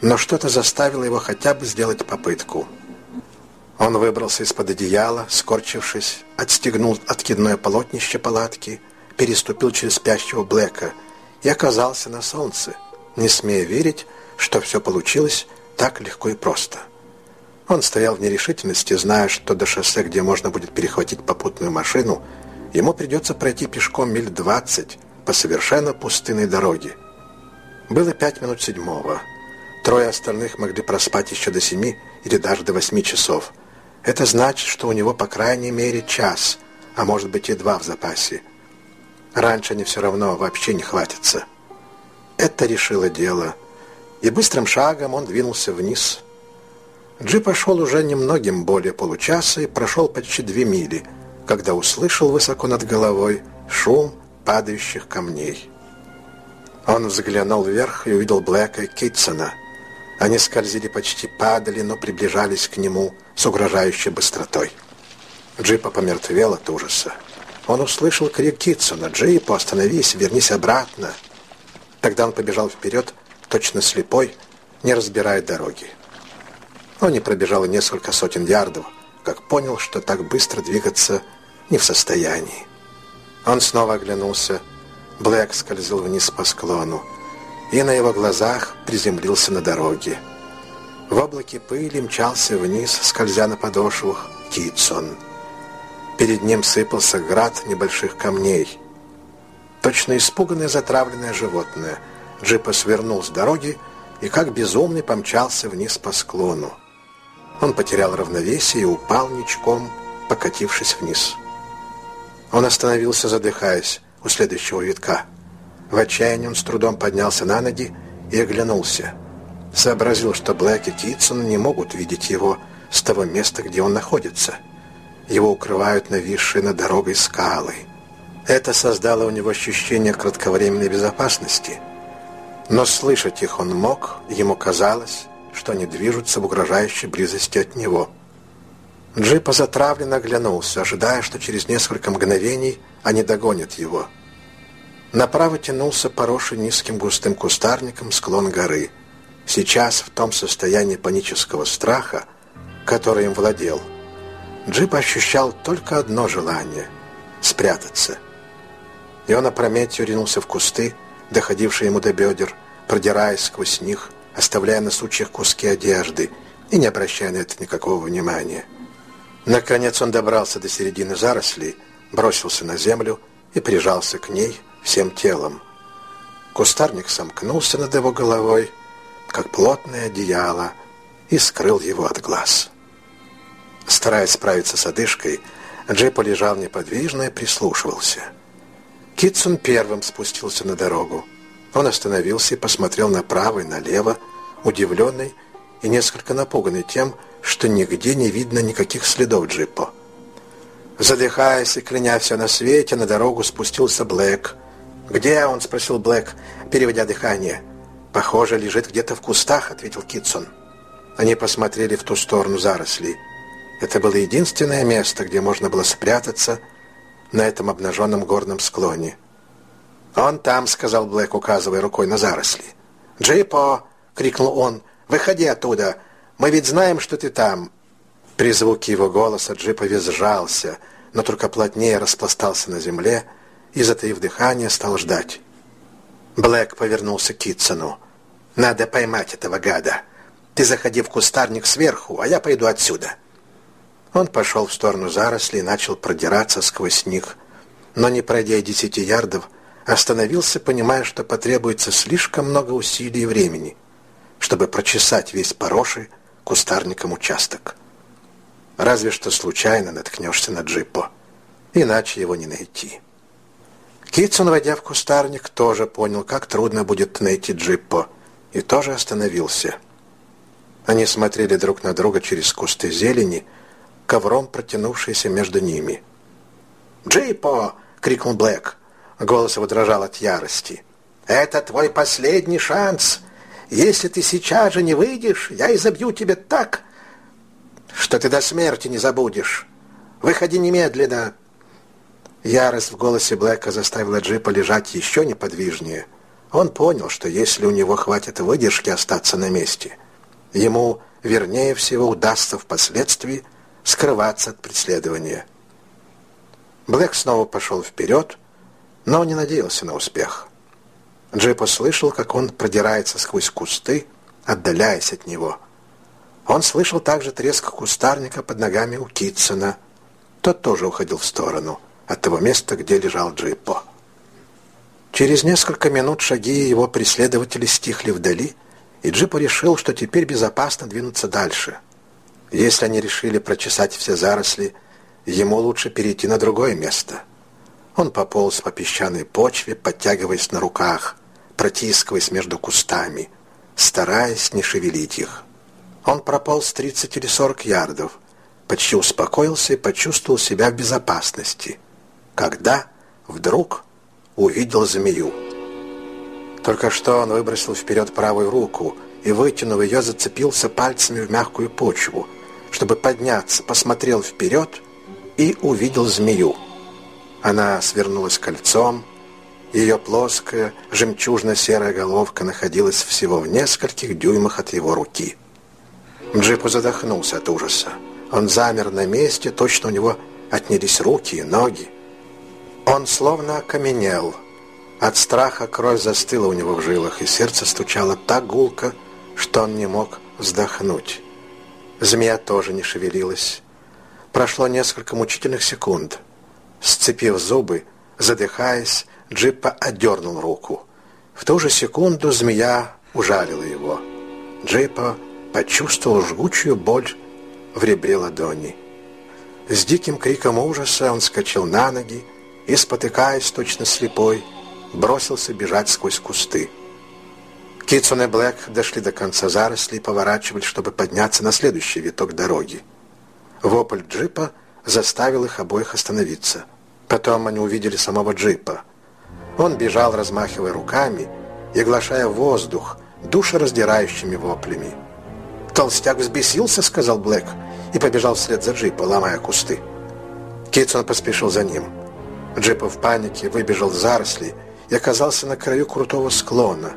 но что-то заставило его хотя бы сделать попытку. Он выбрался из-под одеяла, скорчившись, отстегнул откидное полотнище палатки, переступил через спящего Блэка и оказался на солнце, не смея верить, что все получилось так легко и просто. Он стоял в нерешительности, зная, что до шоссе, где можно будет перехватить попутную машину, ему придется пройти пешком миль двадцать по совершенно пустынной дороге. Было пять минут седьмого. Трое остальных могли проспать еще до семи или даже до восьми часов. Это значит, что у него по крайней мере час, а может быть и два в запасе. Раньше они все равно вообще не хватится. Это решило дело. И быстрым шагом он двинулся вниз. Джип пошел уже немногим более получаса и прошел почти две мили, когда услышал высоко над головой шум падающих камней. Он взглянул вверх и увидел Блэка Китсона – они скользили, почти падали, но приближались к нему с угрожающей быстротой. Джипа помертвел от ужаса. Он услышал крик Китсона «Джипа, остановись, вернись обратно!» Тогда он побежал вперед, точно слепой, не разбирая дороги. Он не пробежал несколько сотен ярдов, как понял, что так быстро двигаться не в состоянии. Он снова оглянулся. Блэк скользил вниз по склону и на его глазах приземлился на дороге. В облаке пыли мчался вниз, скользя на подошвах, Китсон. Перед ним сыпался град небольших камней. Точно испуганное затравленное животное, Джипа свернул с дороги и как безумный помчался вниз по склону. Он потерял равновесие и упал ничком, покатившись вниз. Он остановился, задыхаясь, у следующего витка – в отчаянии он с трудом поднялся на ноги и оглянулся. Сообразил, что Блэк и Китсон не могут видеть его с того места, где он находится. Его укрывают нависшие над дорогой скалы. Это создало у него ощущение кратковременной безопасности. Но слышать их он мог, ему казалось, что они движутся в угрожающей близости от него. Джипа затравленно оглянулся, ожидая, что через несколько мгновений они догонят его – Направо тянулся поросший низким густым кустарником склон горы. Сейчас в том состоянии панического страха, который им владел, Джип ощущал только одно желание — спрятаться. И он опрометью ринулся в кусты, доходившие ему до бедер, продираясь сквозь них, оставляя на сучьях куски одежды и не обращая на это никакого внимания. Наконец он добрался до середины зарослей, бросился на землю и прижался к ней, всем телом. Кустарник сомкнулся над его головой, как плотное одеяло, и скрыл его от глаз. Стараясь справиться с одышкой, Джипа лежал неподвижно и прислушивался. Китсон первым спустился на дорогу. Он остановился и посмотрел направо и налево, удивленный и несколько напуганный тем, что нигде не видно никаких следов джипа. Задыхаясь и кляня все на свете, на дорогу спустился Блэк – «Где он?» — спросил Блэк, переводя дыхание. «Похоже, лежит где-то в кустах», — ответил Китсон. Они посмотрели в ту сторону зарослей. Это было единственное место, где можно было спрятаться на этом обнаженном горном склоне. «Он там», — сказал Блэк, указывая рукой на заросли. «Джипо!» — крикнул он. «Выходи оттуда! Мы ведь знаем, что ты там!» При звуке его голоса Джипа визжался, но только плотнее распластался на земле, — и, затаив дыхание, стал ждать. Блэк повернулся к Китсону. «Надо поймать этого гада. Ты заходи в кустарник сверху, а я пойду отсюда». Он пошел в сторону зарослей и начал продираться сквозь них, но, не пройдя десяти ярдов, остановился, понимая, что потребуется слишком много усилий и времени, чтобы прочесать весь поросший кустарником участок. Разве что случайно наткнешься на джипо, иначе его не найти. Китсон, войдя в кустарник, тоже понял, как трудно будет найти Джиппо, и тоже остановился. Они смотрели друг на друга через кусты зелени, ковром протянувшиеся между ними. «Джиппо!» — крикнул Блэк. Голос его дрожал от ярости. «Это твой последний шанс. Если ты сейчас же не выйдешь, я изобью тебя так, что ты до смерти не забудешь. Выходи немедленно!» Ярость в голосе Блэка заставила джипа лежать еще неподвижнее. Он понял, что если у него хватит выдержки остаться на месте, ему, вернее всего, удастся впоследствии скрываться от преследования. Блэк снова пошел вперед, но не надеялся на успех. Джип услышал, как он продирается сквозь кусты, отдаляясь от него. Он слышал также треск кустарника под ногами у Китсона. Тот тоже уходил в сторону от того места, где лежал Джиппо. Через несколько минут шаги его преследователей стихли вдали, и Джиппо решил, что теперь безопасно двинуться дальше. Если они решили прочесать все заросли, ему лучше перейти на другое место. Он пополз по песчаной почве, подтягиваясь на руках, протискиваясь между кустами, стараясь не шевелить их. Он прополз 30 или 40 ярдов, почти успокоился и почувствовал себя в безопасности, когда вдруг увидел змею. Только что он выбросил вперед правую руку и, вытянув ее, зацепился пальцами в мягкую почву, чтобы подняться, посмотрел вперед и увидел змею. Она свернулась кольцом, ее плоская, жемчужно-серая головка находилась всего в нескольких дюймах от его руки. Джипу задохнулся от ужаса. Он замер на месте, точно у него отнялись руки и ноги. Он словно окаменел. От страха кровь застыла у него в жилах, и сердце стучало так гулко, что он не мог вздохнуть. Змея тоже не шевелилась. Прошло несколько мучительных секунд. Сцепив зубы, задыхаясь, Джиппа отдернул руку. В ту же секунду змея ужалила его. Джиппа почувствовал жгучую боль в ребре ладони. С диким криком ужаса он скачал на ноги и, спотыкаясь точно слепой, бросился бежать сквозь кусты. Китсон и Блэк дошли до конца зарослей и поворачивали, чтобы подняться на следующий виток дороги. Вопль джипа заставил их обоих остановиться. Потом они увидели самого джипа. Он бежал, размахивая руками и оглашая воздух душераздирающими воплями. «Толстяк взбесился», — сказал Блэк, и побежал вслед за джипа, ломая кусты. Китсон поспешил за ним. Джипа в панике выбежал в заросли и оказался на краю крутого склона.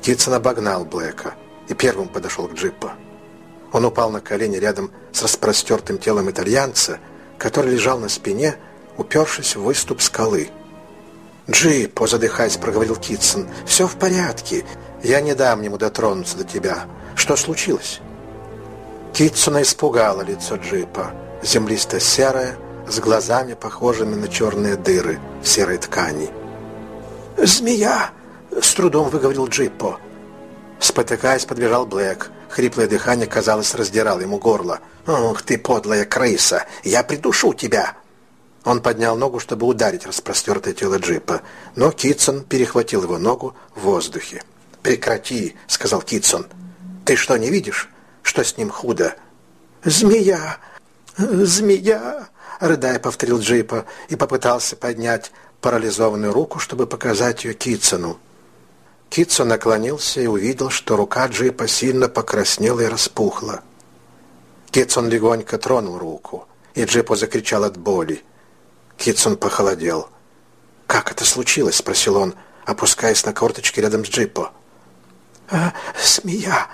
Китсон обогнал Блэка и первым подошел к джипу. Он упал на колени рядом с распростертым телом итальянца, который лежал на спине, упершись в выступ скалы. «Джипо», задыхаясь, проговорил Китсон, — «все в порядке. Я не дам ему дотронуться до тебя. Что случилось?» Китсона испугало лицо джипа, землисто-серое, с глазами, похожими на черные дыры в серой ткани. «Змея!» — с трудом выговорил Джиппо. Спотыкаясь, подбежал Блэк. Хриплое дыхание, казалось, раздирало ему горло. «Ух ты, подлая крыса! Я придушу тебя!» Он поднял ногу, чтобы ударить распростертое тело джипа, но Китсон перехватил его ногу в воздухе. «Прекрати!» — сказал Китсон. «Ты что, не видишь, что с ним худо?» «Змея! Змея!» — рыдая повторил джипа и попытался поднять парализованную руку, чтобы показать ее Китсону. Китсон наклонился и увидел, что рука джипа сильно покраснела и распухла. Китсон легонько тронул руку, и джипо закричал от боли. Китсон похолодел. «Как это случилось?» — спросил он, опускаясь на корточки рядом с джипо. «А, «Змея!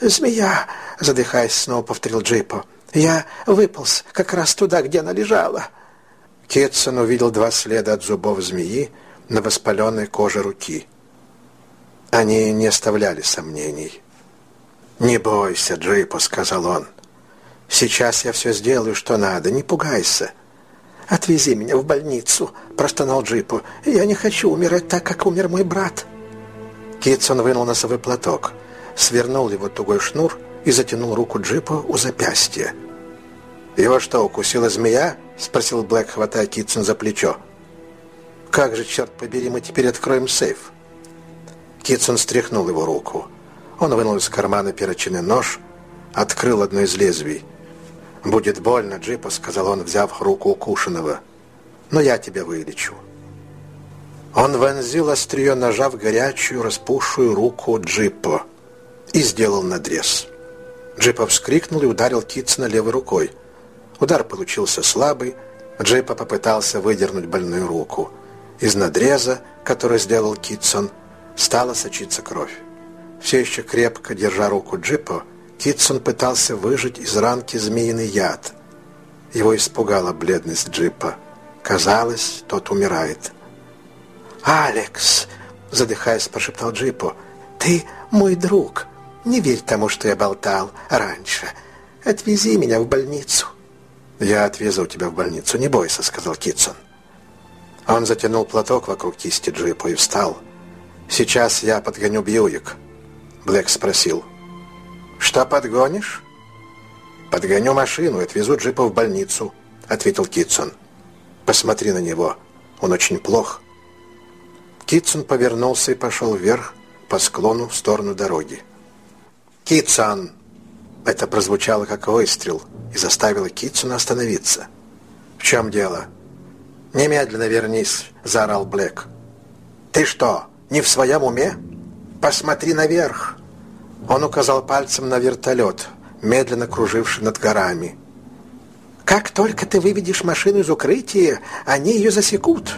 Змея!» — задыхаясь, снова повторил джипо. «Я выполз как раз туда, где она лежала». Китсон увидел два следа от зубов змеи на воспаленной коже руки. Они не оставляли сомнений. «Не бойся, Джипо», — сказал он. «Сейчас я все сделаю, что надо, не пугайся». «Отвези меня в больницу», — простонал Джипу. «Я не хочу умирать так, как умер мой брат». Китсон вынул носовой платок, свернул его тугой шнур и затянул руку Джипа у запястья. «Его что, укусила змея?» — спросил Блэк, хватая Китсон за плечо. «Как же, черт побери, мы теперь откроем сейф?» Китсон стряхнул его руку. Он вынул из кармана перочинный нож, открыл одно из лезвий. «Будет больно, Джипа», — сказал он, взяв руку укушенного. «Но я тебя вылечу». Он вонзил острие ножа в горячую, распухшую руку Джипа и сделал надрез. Джипа вскрикнул и ударил Китсона левой рукой. Удар получился слабый. Джипа попытался выдернуть больную руку. Из надреза которую сделал Китсон, стала сочиться кровь. Все еще крепко держа руку Джипа, Китсон пытался выжать из ранки змеиный яд. Его испугала бледность Джипа. Казалось, тот умирает. «Алекс!» — задыхаясь, прошептал Джипу. «Ты мой друг. Не верь тому, что я болтал раньше. Отвези меня в больницу». «Я отвезу тебя в больницу, не бойся», — сказал Китсон. Он затянул платок вокруг кисти Джипа и встал. «Сейчас я подгоню Бьюик», — Блэк спросил. «Что подгонишь?» «Подгоню машину и отвезу Джипа в больницу», — ответил Китсон. «Посмотри на него. Он очень плох». Китсон повернулся и пошел вверх по склону в сторону дороги. «Китсон!» Это прозвучало как выстрел и заставило Китсона остановиться. «В чем дело?» «Немедленно вернись!» – заорал Блэк. «Ты что, не в своем уме? Посмотри наверх!» Он указал пальцем на вертолет, медленно круживший над горами. «Как только ты выведешь машину из укрытия, они ее засекут.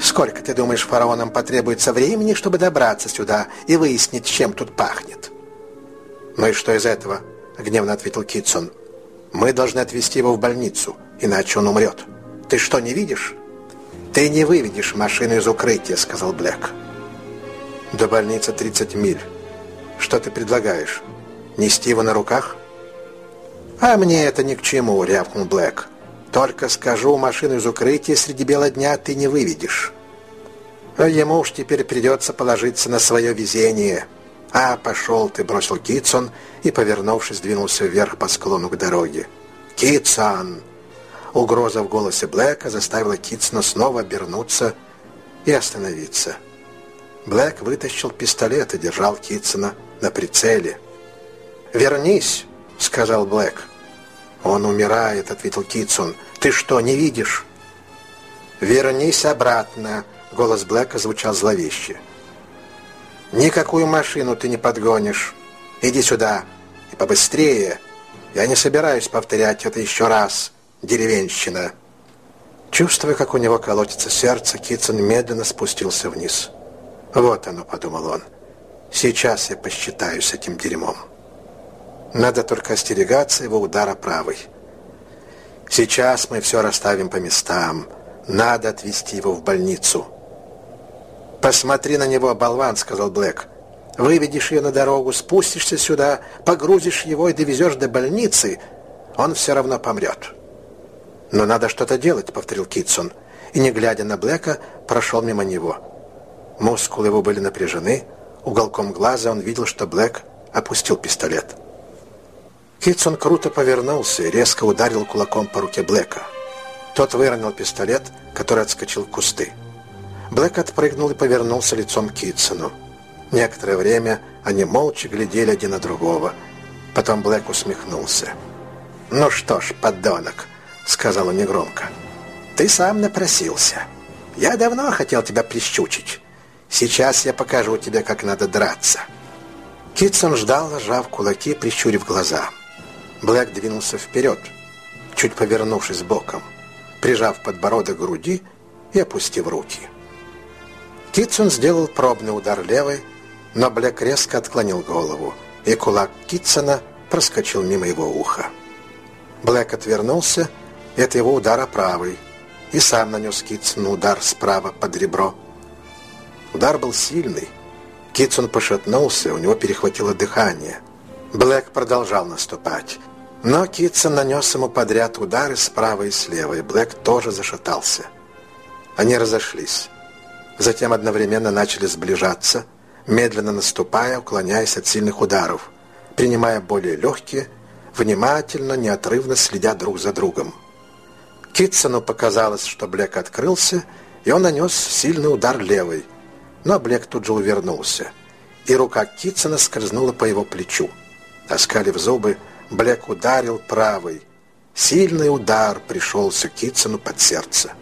Сколько, ты думаешь, фараонам потребуется времени, чтобы добраться сюда и выяснить, чем тут пахнет?» «Ну и что из этого?» — гневно ответил Китсон. «Мы должны отвезти его в больницу, иначе он умрет. Ты что, не видишь?» «Ты не выведешь машину из укрытия», — сказал Блэк. «До больницы 30 миль. Что ты предлагаешь? Нести его на руках?» «А мне это ни к чему», — рявкнул Блэк. «Только скажу, машину из укрытия среди бела дня ты не выведешь. А ему уж теперь придется положиться на свое везение». «А, пошел ты!» — бросил Китсон и, повернувшись, двинулся вверх по склону к дороге. «Китсон!» Угроза в голосе Блэка заставила Китсона снова обернуться и остановиться. Блэк вытащил пистолет и держал Китсона на прицеле. «Вернись!» — сказал Блэк. «Он умирает», — ответил Китсон. «Ты что, не видишь?» «Вернись обратно!» — голос Блэка звучал зловеще. Никакую машину ты не подгонишь. Иди сюда. И побыстрее. Я не собираюсь повторять это еще раз. Деревенщина. Чувствуя, как у него колотится сердце, Китсон медленно спустился вниз. «Вот оно», — подумал он. «Сейчас я посчитаю с этим дерьмом. Надо только остерегаться его удара правой. Сейчас мы все расставим по местам. Надо отвезти его в больницу». «Посмотри на него, болван», — сказал Блэк. «Выведешь ее на дорогу, спустишься сюда, погрузишь его и довезешь до больницы, он все равно помрет». «Но надо что-то делать», — повторил Китсон, и, не глядя на Блэка, прошел мимо него. Мускулы его были напряжены, уголком глаза он видел, что Блэк опустил пистолет. Китсон круто повернулся и резко ударил кулаком по руке Блэка. Тот выронил пистолет, который отскочил в кусты. Блэк отпрыгнул и повернулся лицом к Китсону. Некоторое время они молча глядели один на другого. Потом Блэк усмехнулся. «Ну что ж, подонок», — сказал он негромко, — «ты сам напросился. Я давно хотел тебя прищучить. Сейчас я покажу тебе, как надо драться». Китсон ждал, сжав кулаки, прищурив глаза. Блэк двинулся вперед, чуть повернувшись боком, прижав подбородок к груди и опустив руки. Китсон сделал пробный удар левой, но Блэк резко отклонил голову, и кулак Китсона проскочил мимо его уха. Блэк отвернулся, и от его удара правый, и сам нанес Китсону удар справа под ребро. Удар был сильный. Китсон пошатнулся, у него перехватило дыхание. Блэк продолжал наступать, но Китсон нанес ему подряд удары справа и слева, и Блэк тоже зашатался. Они разошлись затем одновременно начали сближаться, медленно наступая, уклоняясь от сильных ударов, принимая более легкие, внимательно, неотрывно следя друг за другом. Китсону показалось, что Блек открылся, и он нанес сильный удар левой, но Блек тут же увернулся, и рука Китсона скользнула по его плечу. Оскалив зубы, Блек ударил правой. Сильный удар пришелся Китсону под сердце.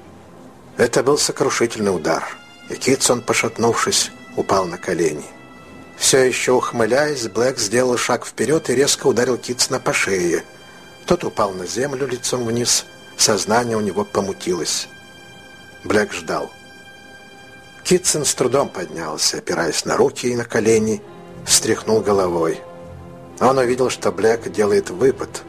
Это был сокрушительный удар — и Китсон, пошатнувшись, упал на колени. Все еще ухмыляясь, Блэк сделал шаг вперед и резко ударил Китсона по шее. Тот упал на землю лицом вниз, сознание у него помутилось. Блэк ждал. Китсон с трудом поднялся, опираясь на руки и на колени, встряхнул головой. Он увидел, что Блэк делает выпад,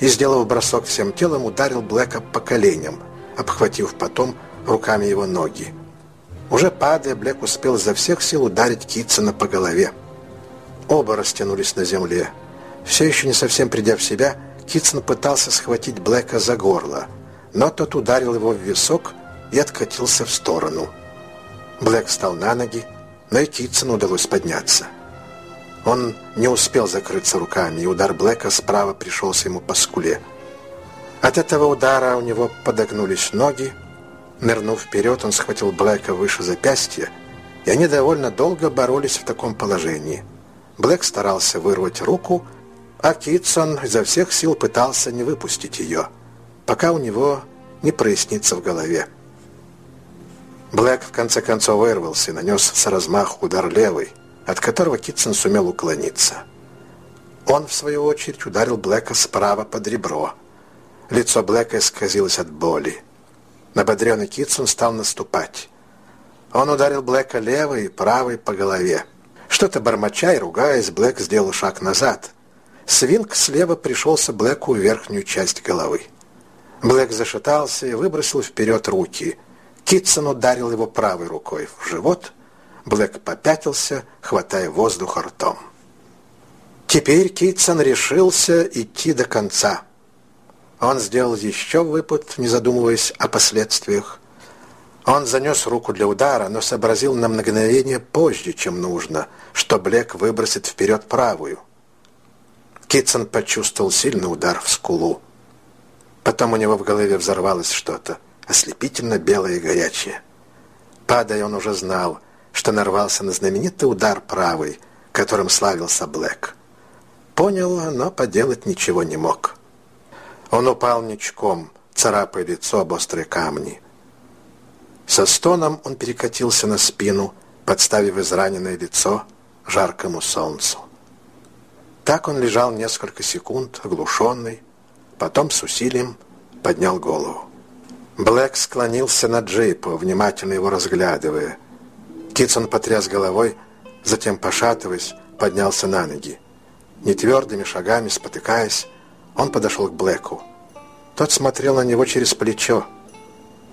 и, сделав бросок всем телом, ударил Блэка по коленям, обхватив потом руками его ноги. Уже падая, Блэк успел изо всех сил ударить Китсона по голове. Оба растянулись на земле. Все еще не совсем придя в себя, Китсон пытался схватить Блэка за горло, но тот ударил его в висок и откатился в сторону. Блэк встал на ноги, но и Китсону удалось подняться. Он не успел закрыться руками, и удар Блэка справа пришелся ему по скуле. От этого удара у него подогнулись ноги. Нырнув вперед, он схватил Блэка выше запястья, и они довольно долго боролись в таком положении. Блэк старался вырвать руку, а Китсон изо всех сил пытался не выпустить ее, пока у него не прояснится в голове. Блэк в конце концов вырвался и нанес с размаху удар левый, от которого Китсон сумел уклониться. Он, в свою очередь, ударил Блэка справа под ребро. Лицо Блэка исказилось от боли. Набодренный Китсон стал наступать. Он ударил Блэка левой и правой по голове. Что-то бормоча и ругаясь, Блэк сделал шаг назад. Свинг слева пришелся Блэку в верхнюю часть головы. Блэк зашатался и выбросил вперед руки – Китсон ударил его правой рукой в живот. Блэк попятился, хватая воздух ртом. Теперь Китсон решился идти до конца. Он сделал еще выпад, не задумываясь о последствиях. Он занес руку для удара, но сообразил на мгновение позже, чем нужно, что Блэк выбросит вперед правую. Китсон почувствовал сильный удар в скулу. Потом у него в голове взорвалось что-то ослепительно белое и горячее. Падая, он уже знал, что нарвался на знаменитый удар правый, которым славился Блэк. Понял, но поделать ничего не мог. Он упал ничком, царапая лицо об острые камни. Со стоном он перекатился на спину, подставив израненное лицо жаркому солнцу. Так он лежал несколько секунд, оглушенный, потом с усилием поднял голову. Блэк склонился над джипом, внимательно его разглядывая. Китсон потряс головой, затем, пошатываясь, поднялся на ноги. Нетвердыми шагами, спотыкаясь, он подошел к Блэку. Тот смотрел на него через плечо.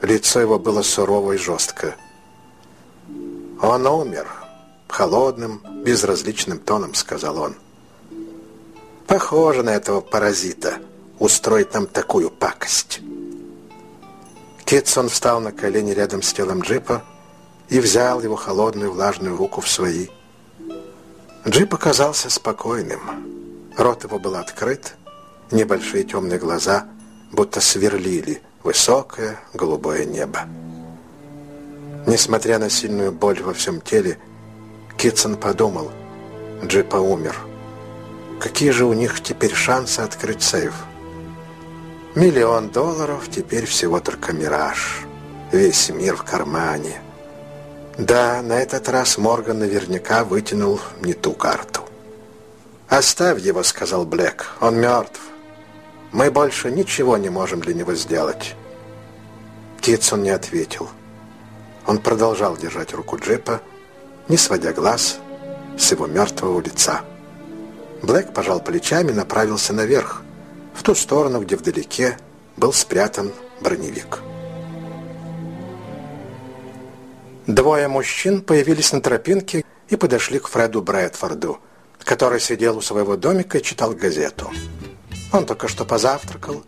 Лицо его было сурово и жестко. «Он умер», — холодным, безразличным тоном сказал он. «Похоже на этого паразита устроить нам такую пакость». Китсон встал на колени рядом с телом джипа и взял его холодную влажную руку в свои. Джип оказался спокойным. Рот его был открыт, небольшие темные глаза будто сверлили высокое голубое небо. Несмотря на сильную боль во всем теле, Китсон подумал, Джипа умер. Какие же у них теперь шансы открыть сейф? Миллион долларов теперь всего только мираж. Весь мир в кармане. Да, на этот раз Морган наверняка вытянул не ту карту. «Оставь его», — сказал Блэк. «Он мертв. Мы больше ничего не можем для него сделать». Китсон не ответил. Он продолжал держать руку джипа, не сводя глаз с его мертвого лица. Блэк пожал плечами и направился наверх, в ту сторону, где вдалеке был спрятан броневик. Двое мужчин появились на тропинке и подошли к Фреду Брэдфорду, который сидел у своего домика и читал газету. Он только что позавтракал,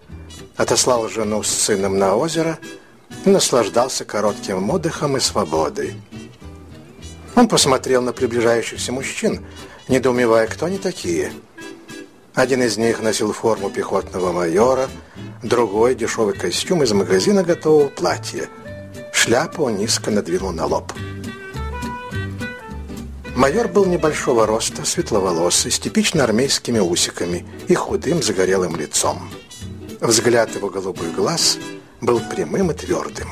отослал жену с сыном на озеро и наслаждался коротким отдыхом и свободой. Он посмотрел на приближающихся мужчин, недоумевая, кто они такие – один из них носил форму пехотного майора, другой – дешевый костюм из магазина готового платья. Шляпу он низко надвинул на лоб. Майор был небольшого роста, светловолосый, с типично армейскими усиками и худым загорелым лицом. Взгляд его голубых глаз был прямым и твердым.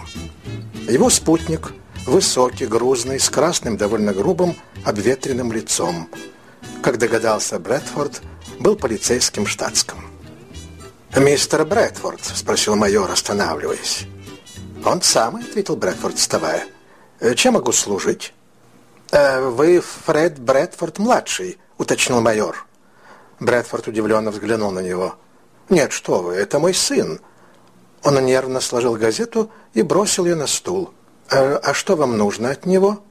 Его спутник – высокий, грузный, с красным, довольно грубым, обветренным лицом. Как догадался Брэдфорд – был полицейским штатским. «Мистер Брэдфорд?» – спросил майор, останавливаясь. «Он самый», – ответил Брэдфорд, вставая. Чем могу служить?» Э, «Вы Фред Брэдфорд-младший», — уточнил майор. Брэдфорд удивленно взглянул на него. «Нет, что вы, это мой сын». Он нервно сложил газету и бросил ее на стул. «А, а что вам нужно от него?»